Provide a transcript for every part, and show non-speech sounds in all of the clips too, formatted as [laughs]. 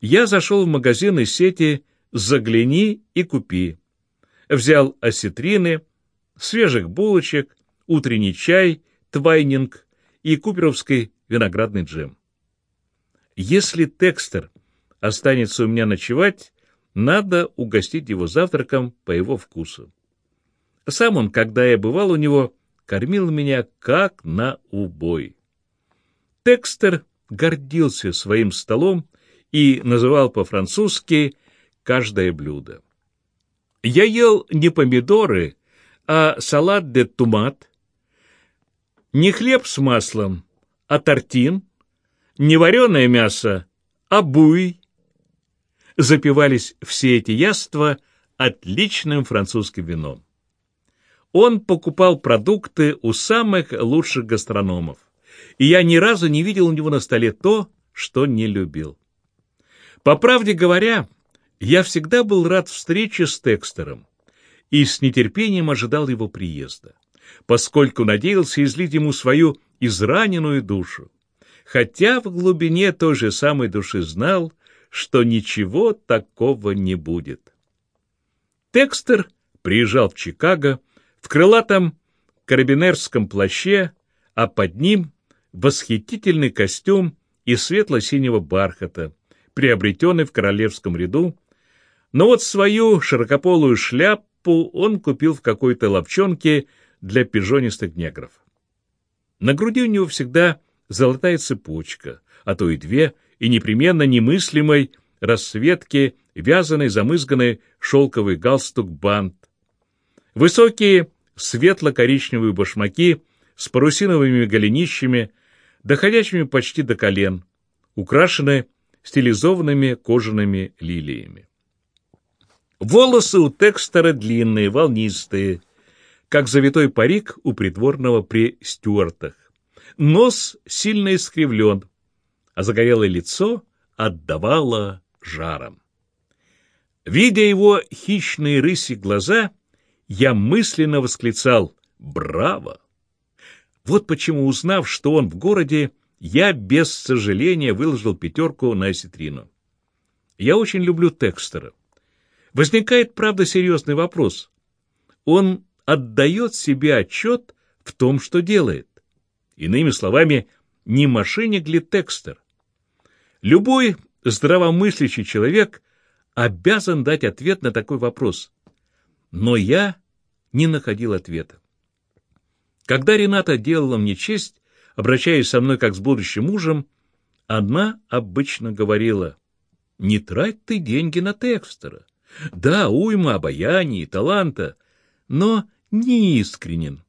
я зашел в магазин из сети «Загляни и купи». Взял осетрины, свежих булочек, утренний чай, твайнинг и куперовский виноградный джем. Если Текстер останется у меня ночевать, надо угостить его завтраком по его вкусу. Сам он, когда я бывал у него, кормил меня как на убой. Текстер гордился своим столом и называл по-французски каждое блюдо. Я ел не помидоры, а салат де тумат, не хлеб с маслом, а тортин, не вареное мясо, а буй. Запивались все эти яства отличным французским вином. Он покупал продукты у самых лучших гастрономов, и я ни разу не видел у него на столе то, что не любил. По правде говоря, я всегда был рад встрече с Текстером и с нетерпением ожидал его приезда, поскольку надеялся излить ему свою израненную душу, хотя в глубине той же самой души знал, что ничего такого не будет. Текстер приезжал в Чикаго в крылатом карабинерском плаще, а под ним восхитительный костюм из светло-синего бархата, приобретенный в королевском ряду, но вот свою широкополую шляпу он купил в какой-то ловчонке для пижонистых негров. На груди у него всегда золотая цепочка, а то и две, и непременно немыслимой расцветки вязаный замызганный шелковый галстук-бант, Высокие светло-коричневые башмаки с парусиновыми голенищами, доходящими почти до колен, украшены стилизованными кожаными лилиями. Волосы у Текстера длинные, волнистые, как завитой парик у придворного при Стюартах. Нос сильно искривлен, а загорелое лицо отдавало жаром. Видя его хищные рыси глаза, я мысленно восклицал «Браво!». Вот почему, узнав, что он в городе, я без сожаления выложил пятерку на осетрину. Я очень люблю Текстера. Возникает, правда, серьезный вопрос. Он отдает себе отчет в том, что делает. Иными словами, не мошенник ли Текстер? Любой здравомыслящий человек обязан дать ответ на такой вопрос. Но я не находил ответа. Когда Рената делала мне честь, обращаясь со мной как с будущим мужем, она обычно говорила, «Не трать ты деньги на Текстера. Да, уйма обаяния и таланта, но не искренен».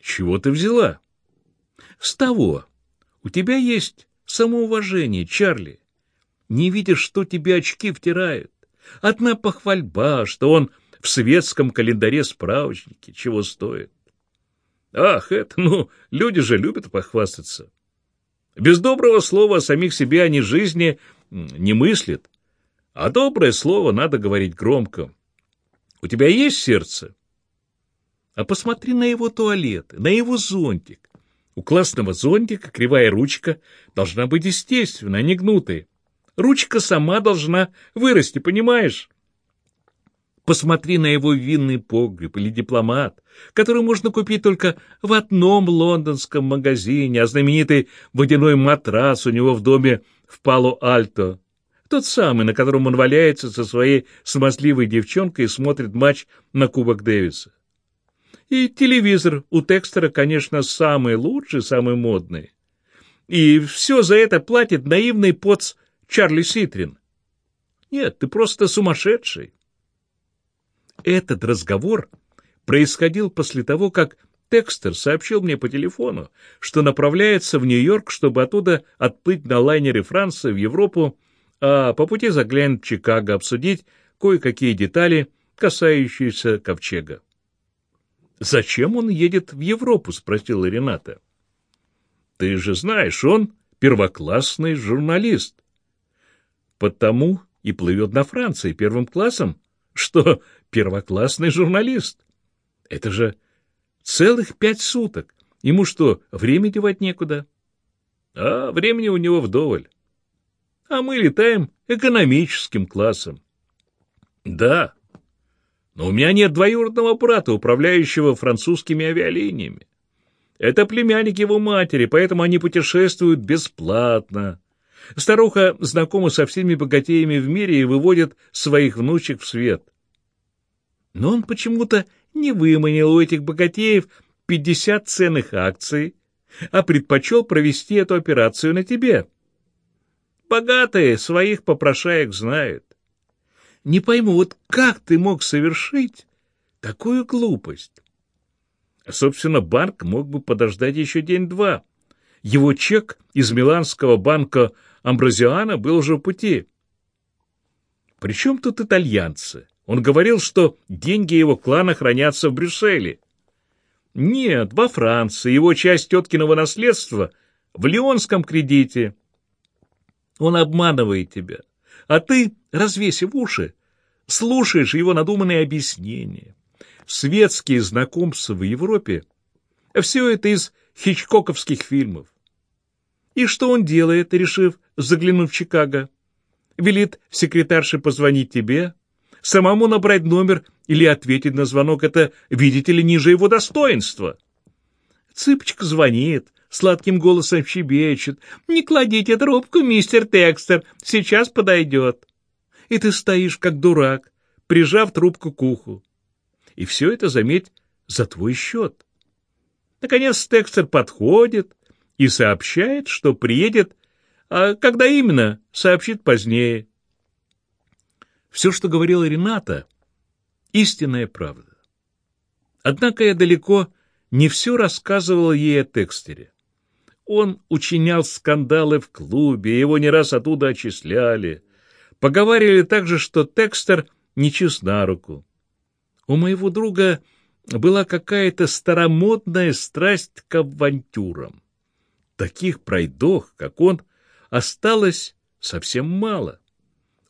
«Чего ты взяла?» «С того. У тебя есть самоуважение, Чарли. Не видишь, что тебе очки втирают. Одна похвальба, что он в светском календаре справочники, чего стоит. Ах, это, ну, люди же любят похвастаться. Без доброго слова о самих себе они жизни не мыслят. А доброе слово надо говорить громко. У тебя есть сердце? А посмотри на его туалет, на его зонтик. У классного зонтика кривая ручка должна быть естественной, а не гнутой. Ручка сама должна вырасти, понимаешь? Посмотри на его винный погреб или дипломат, который можно купить только в одном лондонском магазине, а знаменитый водяной матрас у него в доме в Пало-Альто. Тот самый, на котором он валяется со своей смазливой девчонкой и смотрит матч на Кубок Дэвиса. И телевизор у Текстера, конечно, самый лучший, самый модный. И все за это платит наивный поц Чарли Ситрин. Нет, ты просто сумасшедший. Этот разговор происходил после того, как Текстер сообщил мне по телефону, что направляется в Нью-Йорк, чтобы оттуда отплыть на лайнере Франции в Европу, а по пути заглянуть в Чикаго обсудить кое-какие детали, касающиеся ковчега. «Зачем он едет в Европу?» — спросила Рената. «Ты же знаешь, он первоклассный журналист. Потому и плывет на Франции первым классом, что первоклассный журналист. Это же целых пять суток. Ему что, время девать некуда? А времени у него вдоволь. а мы летаем экономическим классом. Да, но у меня нет двоюродного брата, управляющего французскими авиалиниями. Это племянник его матери, поэтому они путешествуют бесплатно. Старуха знакома со всеми богатеями в мире и выводит своих внучек в свет. Но он почему-то не выманил у этих богатеев пятьдесят ценных акций, а предпочел провести эту операцию на тебе. Богатые своих попрошаек знают. Не пойму, вот как ты мог совершить такую глупость? Собственно, банк мог бы подождать еще день-два. Его чек из миланского банка Амбразиана был уже в пути. Причем тут итальянцы? Он говорил, что деньги его клана хранятся в Брюсселе. Нет, во Франции, его часть теткиного наследства в леонском кредите. Он обманывает тебя, а ты, развесив уши, слушаешь его надуманные объяснения светские знакомства в Европе, все это из хичкоковских фильмов. И что он делает, решив заглянуть в Чикаго? Велит секретарше позвонить тебе, самому набрать номер или ответить на звонок, это, видите ли, ниже его достоинства. Цыпочка звонит, сладким голосом щебечет. «Не кладите трубку, мистер Текстер, сейчас подойдет». И ты стоишь, как дурак, прижав трубку к уху. И все это, заметь, за твой счет. Наконец Текстер подходит и сообщает, что приедет, а когда именно, сообщит позднее. Все, что говорила Рената, истинная правда. Однако я далеко не все рассказывал ей о Текстере. Он учинял скандалы в клубе, его не раз оттуда отчисляли. Поговаривали также, что Текстер нечист на руку. У моего друга была какая-то старомодная страсть к авантюрам. Таких пройдох, как он, осталось совсем мало.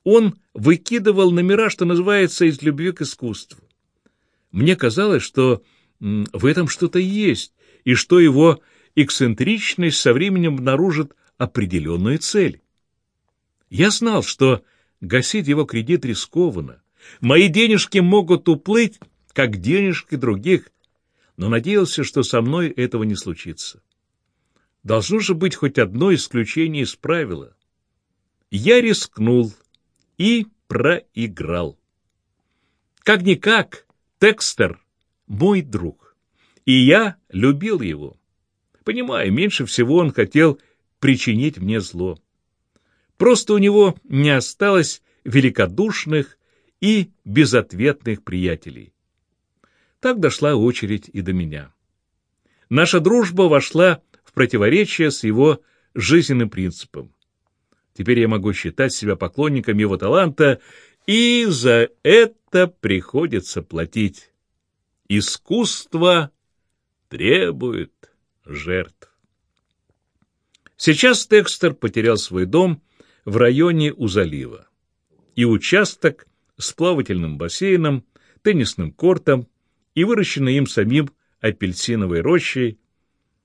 Он выкидывал номера, что называется, из любви к искусству. Мне казалось, что в этом что-то есть, и что его эксцентричность со временем обнаружит определенную цель. Я знал, что гасить его кредит рискованно, Мои денежки могут уплыть, как денежки других, но надеялся, что со мной этого не случится. Должно же быть хоть одно исключение из правила. Я рискнул и проиграл. Как-никак, Текстер — мой друг, и я любил его. Понимаю, меньше всего он хотел причинить мне зло. Просто у него не осталось великодушных и безответных приятелей. Так дошла очередь и до меня. Наша дружба вошла в противоречие с его жизненным принципом. Теперь я могу считать себя поклонником его таланта, и за это приходится платить. Искусство требует жертв. Сейчас Текстер потерял свой дом в районе у залива, и участок с плавательным бассейном, теннисным кортом и выращенной им самим апельсиновой рощей,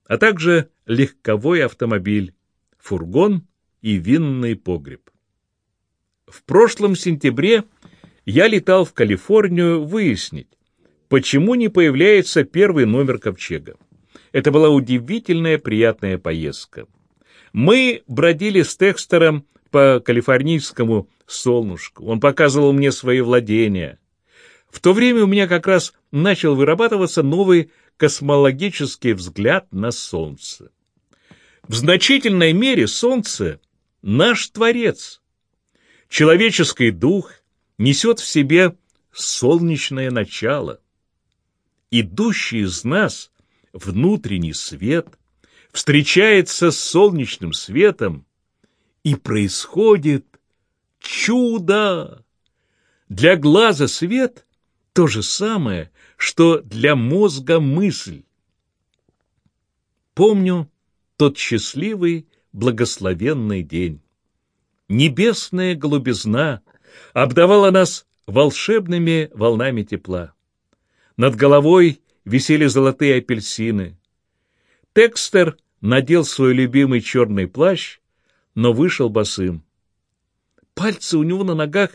а также легковой автомобиль, фургон и винный погреб. В прошлом сентябре я летал в Калифорнию выяснить, почему не появляется первый номер ковчега. Это была удивительная приятная поездка. Мы бродили с Текстером по калифорнийскому солнышку. Он показывал мне свои владения. В то время у меня как раз начал вырабатываться новый космологический взгляд на Солнце. В значительной мере Солнце — наш Творец. Человеческий дух несет в себе солнечное начало. Идущий из нас внутренний свет встречается с солнечным светом и происходит чудо. Для глаза свет — то же самое, что для мозга мысль. Помню тот счастливый, благословенный день. Небесная голубизна обдавала нас волшебными волнами тепла. Над головой висели золотые апельсины. Текстер надел свой любимый черный плащ но вышел босым. Пальцы у него на ногах,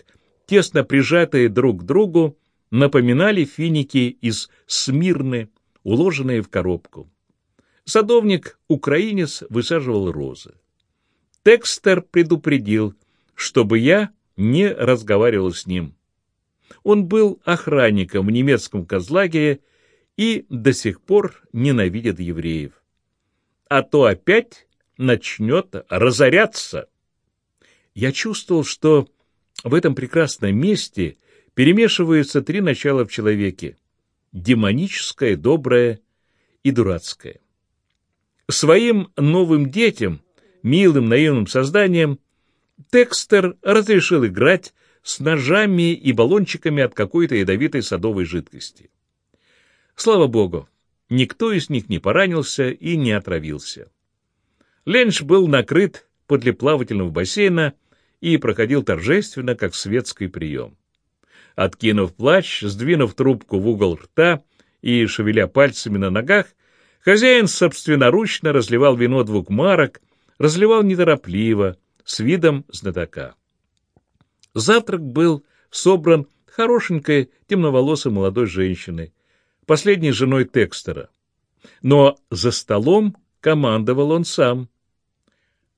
тесно прижатые друг к другу, напоминали финики из Смирны, уложенные в коробку. Садовник, украинец, высаживал розы. Текстер предупредил, чтобы я не разговаривал с ним. Он был охранником в немецком концлагере и до сих пор ненавидит евреев. А то опять начнет разоряться. Я чувствовал, что в этом прекрасном месте перемешиваются три начала в человеке — демоническое, доброе и дурацкое. Своим новым детям, милым наивным созданиям, Текстер разрешил играть с ножами и баллончиками от какой-то ядовитой садовой жидкости. Слава богу, никто из них не поранился и не отравился. Ленч был накрыт подле плавательного бассейна и проходил торжественно, как светский прием. Откинув плащ, сдвинув трубку в угол рта и шевеля пальцами на ногах, хозяин собственноручно разливал вино двух марок, разливал неторопливо, с видом знатока. Завтрак был собран хорошенькой темноволосой молодой женщиной, последней женой Текстера. Но за столом командовал он сам.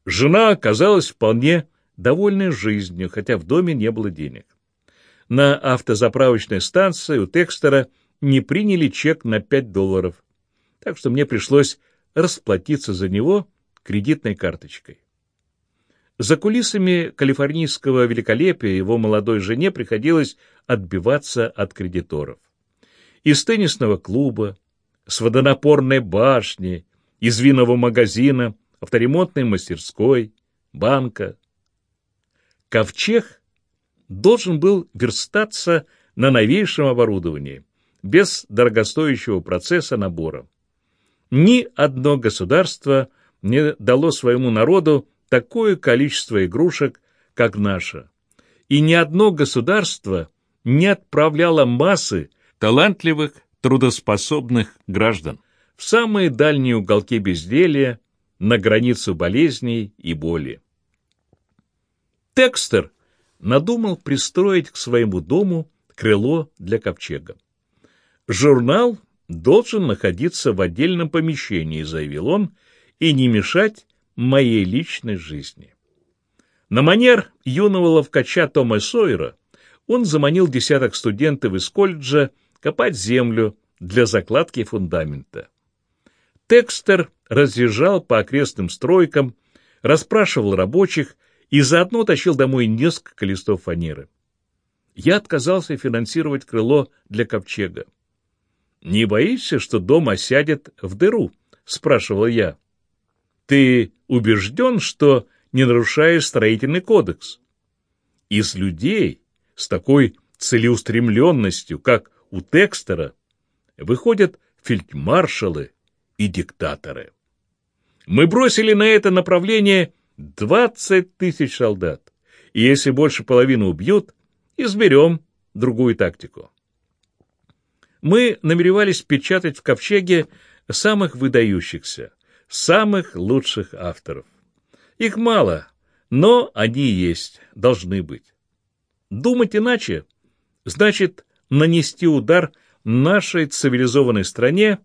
Жена оказалась вполне довольной жизнью, хотя в доме не было денег. На автозаправочной станции у Текстера не приняли чек на 5 долларов, так что мне пришлось расплатиться за него кредитной карточкой. За кулисами калифорнийского великолепия его молодой жене приходилось отбиваться от кредиторов. Из теннисного клуба, с водонапорной башни, из винного магазина, авторемонтной мастерской, банка. Ковчег должен был верстаться на новейшем оборудовании, без дорогостоящего процесса набора. Ни одно государство не дало своему народу такое количество игрушек, как наше. И ни одно государство не отправляло массы талантливых, трудоспособных граждан в самые дальние уголки безделия, на границу болезней и боли. Текстер надумал пристроить к своему дому крыло для ковчега. Журнал должен находиться в отдельном помещении, заявил он, и не мешать моей личной жизни. На манер юного ловкача Тома Сойера он заманил десяток студентов из колледжа копать землю для закладки фундамента. Текстер разъезжал по окрестным стройкам, расспрашивал рабочих и заодно тащил домой несколько листов фанеры. Я отказался финансировать крыло для ковчега. «Не боишься, что дом осядет в дыру?» — спрашивал я. Ты убежден, что не нарушаешь строительный кодекс? Из людей с такой целеустремленностью, как у Текстера, выходят фельдмаршалы и диктаторы. Мы бросили на это направление 20 тысяч солдат, и если больше половины убьют, изберем другую тактику. Мы намеревались печатать в ковчеге самых выдающихся, самых лучших авторов. Их мало, но они есть, должны быть. Думать иначе значит нанести удар нашей цивилизованной стране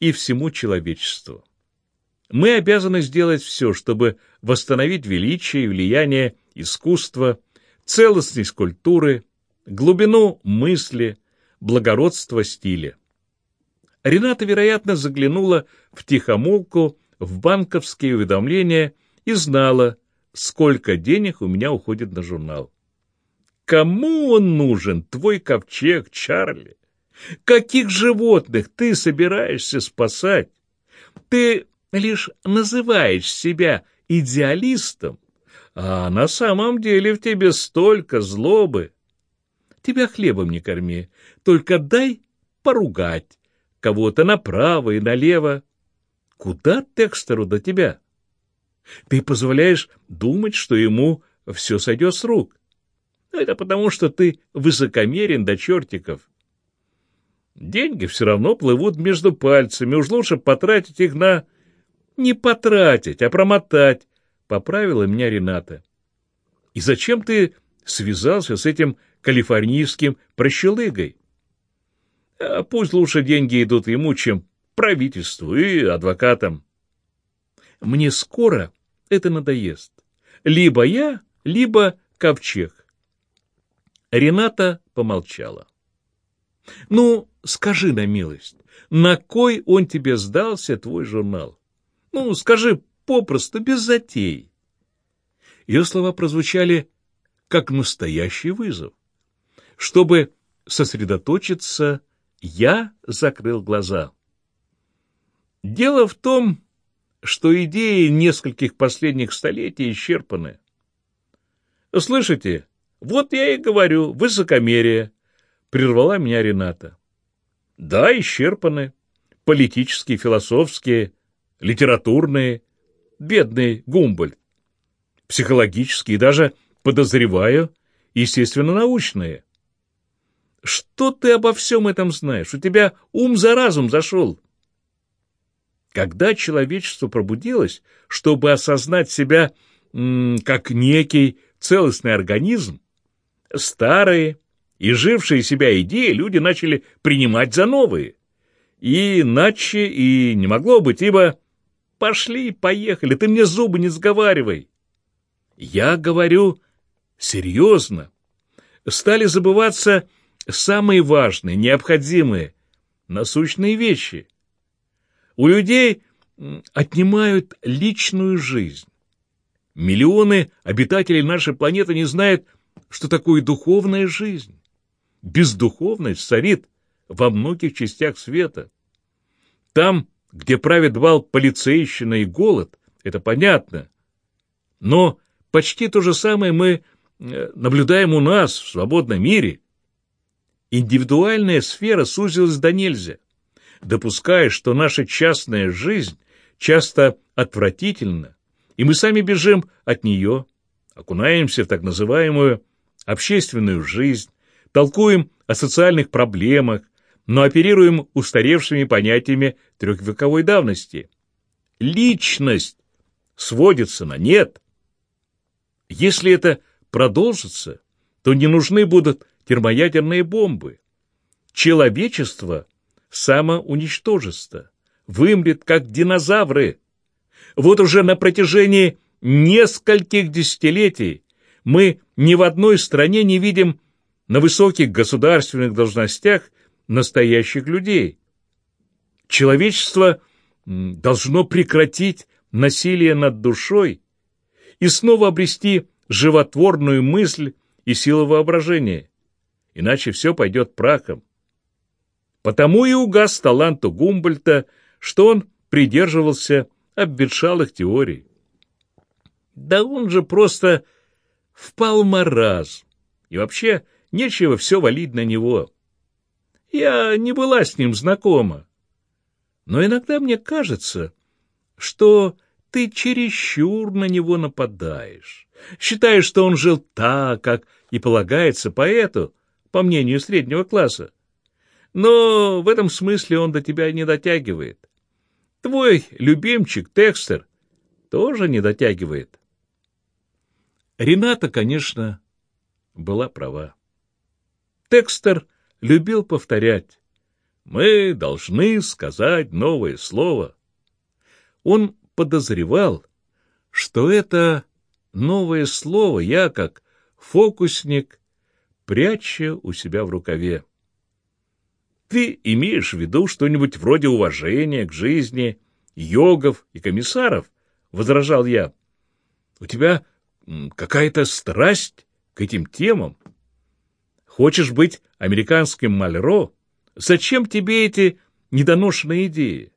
и всему человечеству. Мы обязаны сделать все, чтобы восстановить величие и влияние искусства, целостность культуры, глубину мысли, благородство стиля. Рената, вероятно, заглянула в тихомолку в банковские уведомления и знала, сколько денег у меня уходит на журнал. Кому он нужен, твой ковчег, Чарли? Каких животных ты собираешься спасать? Ты лишь называешь себя идеалистом, а на самом деле в тебе столько злобы. Тебя хлебом не корми, только дай поругать, кого-то направо и налево. Куда Текстеру до тебя? Ты позволяешь думать, что ему все сойдет с рук. Это потому, что ты высокомерен до чертиков. Деньги все равно плывут между пальцами, уж лучше потратить их на... Не потратить, а промотать, — поправила меня Рената. И зачем ты связался с этим калифорнийским прощелыгой? А пусть лучше деньги идут ему, чем правительству и адвокатам. Мне скоро это надоест. Либо я, либо ковчег. Рената помолчала. Ну, скажи на милость, на кой он тебе сдался, твой журнал? Ну, скажи попросту, без затей. Ее слова прозвучали как настоящий вызов. Чтобы сосредоточиться, я закрыл глаза. Дело в том, что идеи нескольких последних столетий исчерпаны. Слышите, вот я и говорю, высокомерие, прервала меня Рената. Да, исчерпаны. Политические, философские, литературные, бедный Гумбольд. Психологические даже, подозреваю, естественно-научные. Что ты обо всем этом знаешь? У тебя ум за разум зашел. Когда человечество пробудилось, чтобы осознать себя как некий целостный организм, старые и жившие себя идеи люди начали принимать за новые. Иначе и не могло быть, ибо пошли, поехали, ты мне зубы не сговаривай. Я говорю серьезно. Стали забываться самые важные, необходимые, насущные вещи. У людей отнимают личную жизнь. Миллионы обитателей нашей планеты не знают, что такое духовная жизнь. Бездуховность царит во многих частях света. Там, где правит бал полицейщина и голод, это понятно. Но почти то же самое мы э, наблюдаем у нас, в свободном мире. Индивидуальная сфера сузилась до нельзя, допуская, что наша частная жизнь часто отвратительна, и мы сами бежим от нее, окунаемся в так называемую общественную жизнь, толкуем о социальных проблемах, но оперируем устаревшими понятиями трехвековой давности. Личность сводится на нет. Если это продолжится, то не нужны будут термоядерные бомбы. Человечество самоуничтожится, вымрет, как динозавры. Вот уже на протяжении нескольких десятилетий мы ни в одной стране не видим на высоких государственных должностях настоящих людей. Человечество должно прекратить насилие над душой и снова обрести животворную мысль и силу воображения, иначе все пойдет прахом. Потому и угас таланту Гумбольта, что он придерживался обветшалых теорий. Да он же просто впал в маразм, и вообще нечего все валить на него. Я не была с ним знакома. Но иногда мне кажется, что ты чересчур на него нападаешь. Считаешь, что он жил так, как и полагается поэту, по мнению среднего класса. Но в этом смысле он до тебя не дотягивает. Твой любимчик Текстер тоже не дотягивает. Рената, конечно, была права. Текстер любил повторять «Мы должны сказать новое слово». Он подозревал, что это новое слово я, как фокусник, пряча у себя в рукаве. Ты имеешь в виду что-нибудь вроде уважения к жизни, йогов и комиссаров? — возражал я. — У тебя какая-то страсть к этим темам. Хочешь быть американским Мальро? Зачем тебе эти недоношенные идеи?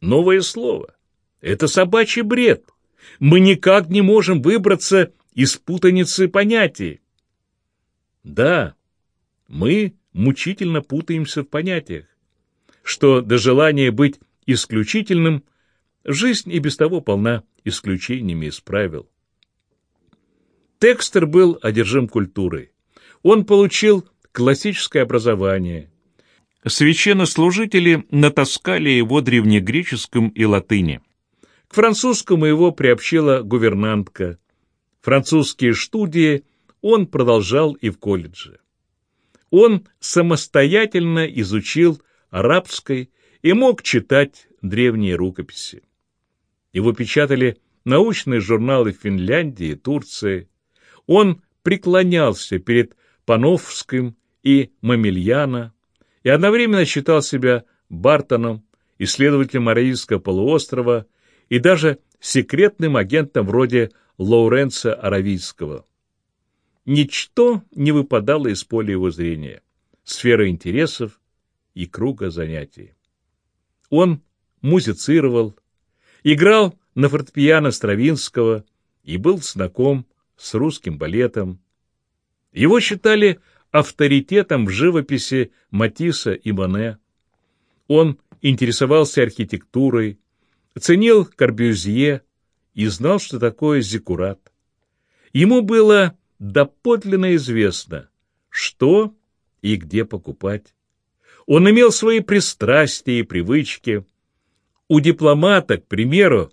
Новое слово. Это собачий бред. Мы никак не можем выбраться из путаницы понятий. Да, мы мучительно путаемся в понятиях, что до желания быть исключительным жизнь и без того полна исключениями из правил. Текстер был одержим культурой. Он получил классическое образование. Священнослужители натаскали его древнегреческом и латыни. К французскому его приобщила гувернантка. Французские студии он продолжал и в колледже. Он самостоятельно изучил арабской и мог читать древние рукописи. Его печатали научные журналы Финляндии и Турции. Он преклонялся перед Пановским и Мамильяна и одновременно считал себя Бартоном, исследователем Аравийского полуострова и даже секретным агентом вроде Лоуренца Аравийского. Ничто не выпадало из поля его зрения, сферы интересов и круга занятий. Он музицировал, играл на фортепиано Стравинского и был знаком с русским балетом. Его считали авторитетом в живописи Матисса и Моне. Он интересовался архитектурой, ценил Корбюзье и знал, что такое зиккурат. Ему было доподлинно известно, что и где покупать. Он имел свои пристрастия и привычки. У дипломата, к примеру,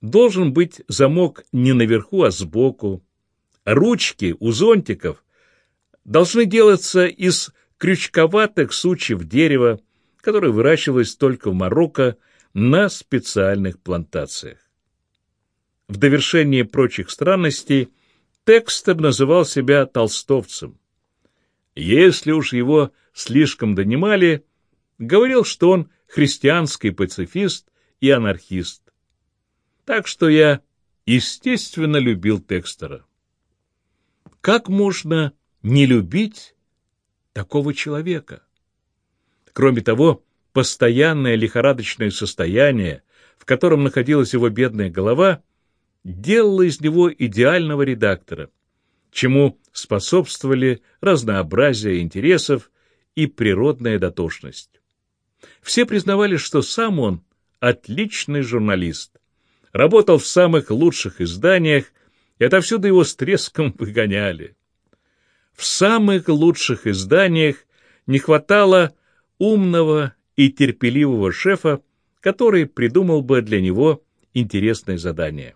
должен быть замок не наверху, а сбоку. Ручки у зонтиков должны делаться из крючковатых сучьев дерева, которое выращивалось только в Марокко на специальных плантациях. В довершение прочих странностей Текстер называл себя толстовцем. Если уж его слишком донимали, говорил, что он христианский пацифист и анархист. Так что я, естественно, любил Текстера. Как можно не любить такого человека? Кроме того, постоянное лихорадочное состояние, в котором находилась его бедная голова, делало из него идеального редактора, чему способствовали разнообразие интересов и природная дотошность. Все признавали, что сам он отличный журналист, работал в самых лучших изданиях, и отовсюду его с треском [laughs] выгоняли. В самых лучших изданиях не хватало умного и терпеливого шефа, который придумал бы для него интересное задание.